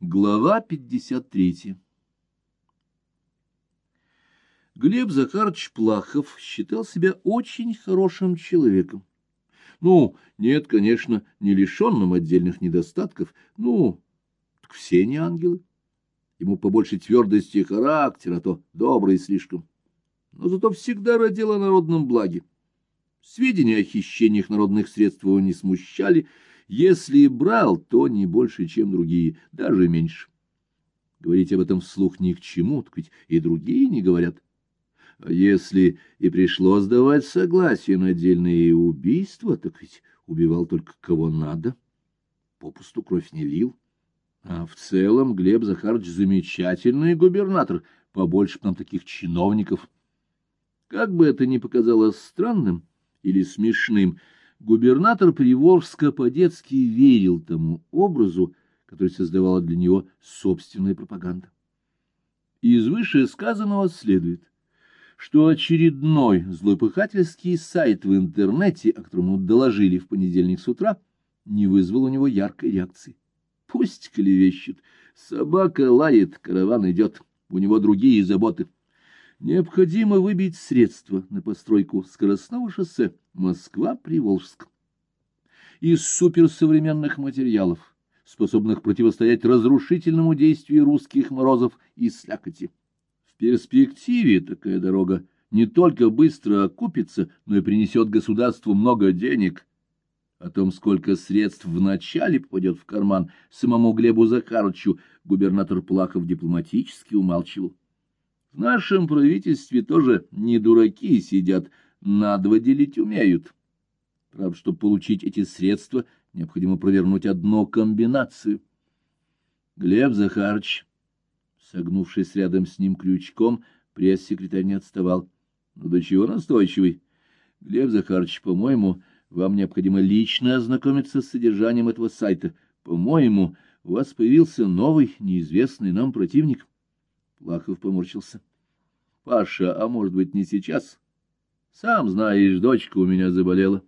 Глава 53 Глеб Захарович Плахов считал себя очень хорошим человеком. Ну, нет, конечно, не лишенным отдельных недостатков, ну, так все не ангелы. Ему побольше твердости характера, а то добрый слишком. Но зато всегда родил о народном благе. Сведения о хищениях народных средств его не смущали, если брал, то не больше, чем другие, даже меньше. Говорить об этом вслух ни к чему, так ведь и другие не говорят. А если и пришлось давать согласие на отдельные убийства, так ведь убивал только кого надо, попусту кровь не лил. А в целом Глеб Захарович замечательный губернатор, побольше нам таких чиновников. Как бы это ни показалось странным или смешным, губернатор Приволжска по-детски верил тому образу, который создавала для него собственная пропаганда. Из вышесказанного следует, что очередной злопыхательский сайт в интернете, о котором доложили в понедельник с утра, не вызвал у него яркой реакции. Пусть клевещет, собака лает, караван идет, у него другие заботы. Необходимо выбить средства на постройку скоростного шоссе Москва-Приволжск. Из суперсовременных материалов, способных противостоять разрушительному действию русских морозов и слякоти. В перспективе такая дорога не только быстро окупится, но и принесет государству много денег. О том, сколько средств вначале попадет в карман самому Глебу Захарычу, губернатор Плахов дипломатически умалчивал. В нашем правительстве тоже не дураки сидят, надо делить умеют. Правда, чтобы получить эти средства, необходимо провернуть одну комбинацию. Глеб Захарыч, согнувшись рядом с ним крючком, пресс-секретарь не отставал. Ну, до чего настойчивый? Глеб Захарыч, по-моему, вам необходимо лично ознакомиться с содержанием этого сайта. По-моему, у вас появился новый, неизвестный нам противник. Плахов поморщился. — Паша, а может быть, не сейчас? Сам знаешь, дочка у меня заболела.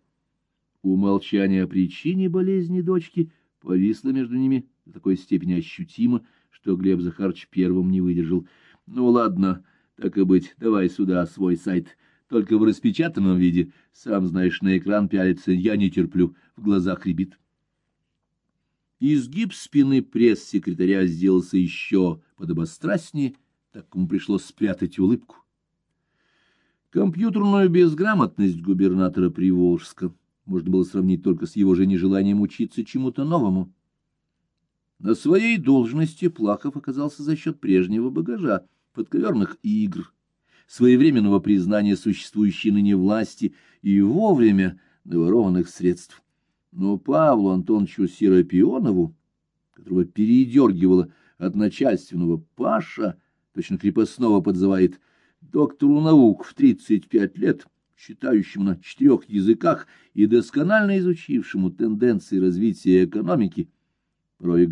Умолчание о причине болезни дочки повисло между ними до такой степени ощутимо, что Глеб Захарович первым не выдержал. — Ну, ладно, так и быть, давай сюда свой сайт. Только в распечатанном виде. Сам знаешь, на экран пялиться я не терплю, в глазах рябит. Изгиб спины пресс-секретаря сделался еще подобострастнее, так ему пришлось спрятать улыбку. Компьютерную безграмотность губернатора Приволжска можно было сравнить только с его же нежеланием учиться чему-то новому. На своей должности Плахов оказался за счет прежнего багажа, подковерных игр, своевременного признания существующей ныне власти и вовремя наворованных средств. Но Павлу Антоновичу Серапионову, которого передергивало от начальственного паша, точно крепостного подзывает, доктору наук в 35 лет, читающему на четырех языках и досконально изучившему тенденции развития экономики, порой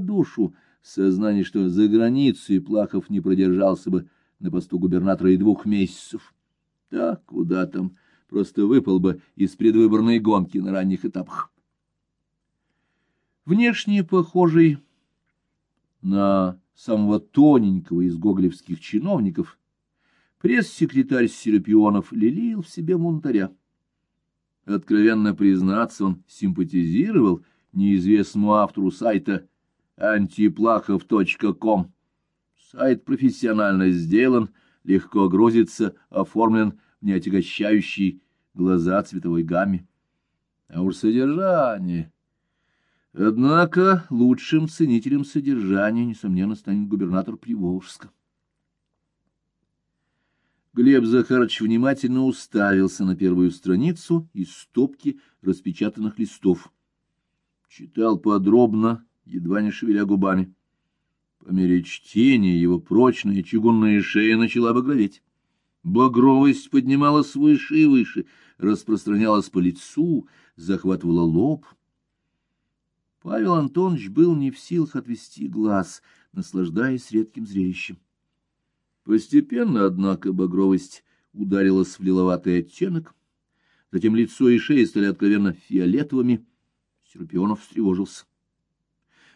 душу сознание, что за границей Плахов не продержался бы на посту губернатора и двух месяцев. Так, куда там просто выпал бы из предвыборной гонки на ранних этапах. Внешне похожий на самого тоненького из гоголевских чиновников, пресс-секретарь Серапионов лелеял в себе мунтаря. Откровенно признаться, он симпатизировал неизвестному автору сайта антиплахов.ком. Сайт профессионально сделан, легко грузится, оформлен не отягощающий глаза цветовой гамме. А уж содержание... Однако лучшим ценителем содержания, несомненно, станет губернатор Приволжска. Глеб Захарович внимательно уставился на первую страницу из стопки распечатанных листов. Читал подробно, едва не шевеля губами. По мере чтения его прочная чугунная шея начала багроветь. Багровость поднималась выше и выше, распространялась по лицу, захватывала лоб. Павел Антонович был не в силах отвести глаз, наслаждаясь редким зрелищем. Постепенно, однако, багровость ударилась в лиловатый оттенок, затем лицо и шея стали откровенно фиолетовыми. Серпионов встревожился.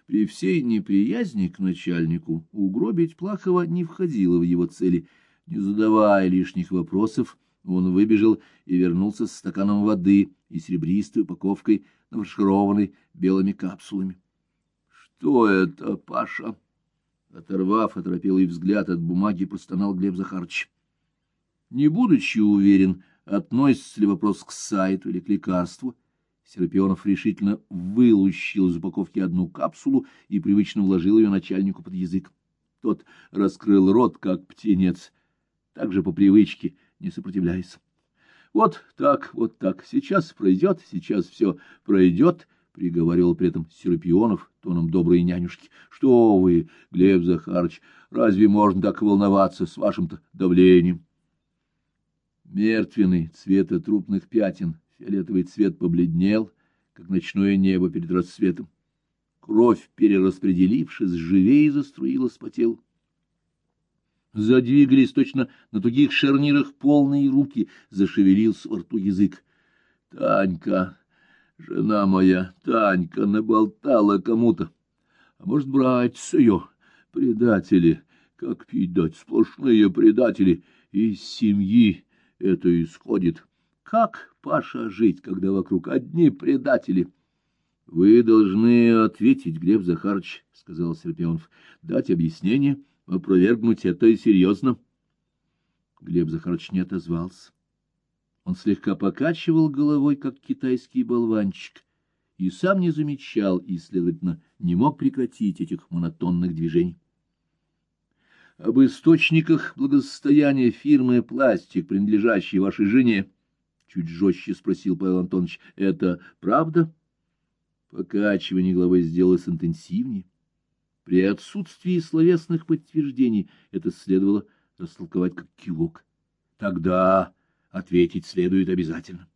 При всей неприязни к начальнику угробить Плахова не входило в его цели. Не задавая лишних вопросов, он выбежал и вернулся с стаканом воды и серебристой упаковкой, нафаршированной белыми капсулами. — Что это, Паша? Оторвав оторопелый взгляд от бумаги, простонал Глеб Захарович. Не будучи уверен, относится ли вопрос к сайту или к лекарству, Серапионов решительно вылущил из упаковки одну капсулу и привычно вложил ее начальнику под язык. Тот раскрыл рот, как птенец, также по привычке, не сопротивляясь. Вот так, вот так, сейчас пройдет, сейчас все пройдет, — приговаривал при этом Серапионов тоном доброй нянюшки. — Что вы, Глеб Захарович, разве можно так волноваться с вашим-то давлением? Мертвенный цвета трупных пятен Фиолетовый цвет побледнел, как ночное небо перед рассветом. Кровь, перераспределившись, живее заструилась по телу. Задвигались точно на тугих шарнирах полные руки, зашевелился во рту язык. Танька, жена моя, Танька наболтала кому-то. А может, братец ее, предатели, как пить дать, сплошные предатели, из семьи это исходит. Как, Паша, жить, когда вокруг одни предатели? — Вы должны ответить, Глеб Захарович, — сказал Серпионов, — дать объяснение, опровергнуть это и серьезно. Глеб Захарович не отозвался. Он слегка покачивал головой, как китайский болванчик, и сам не замечал и, следовательно, не мог прекратить этих монотонных движений. Об источниках благосостояния фирмы «Пластик», принадлежащей вашей жене, чуть жестче спросил Павел Антонович. — Это правда? Покачивание головой сделалось интенсивнее. При отсутствии словесных подтверждений это следовало растолковать как кивок. Тогда ответить следует обязательно.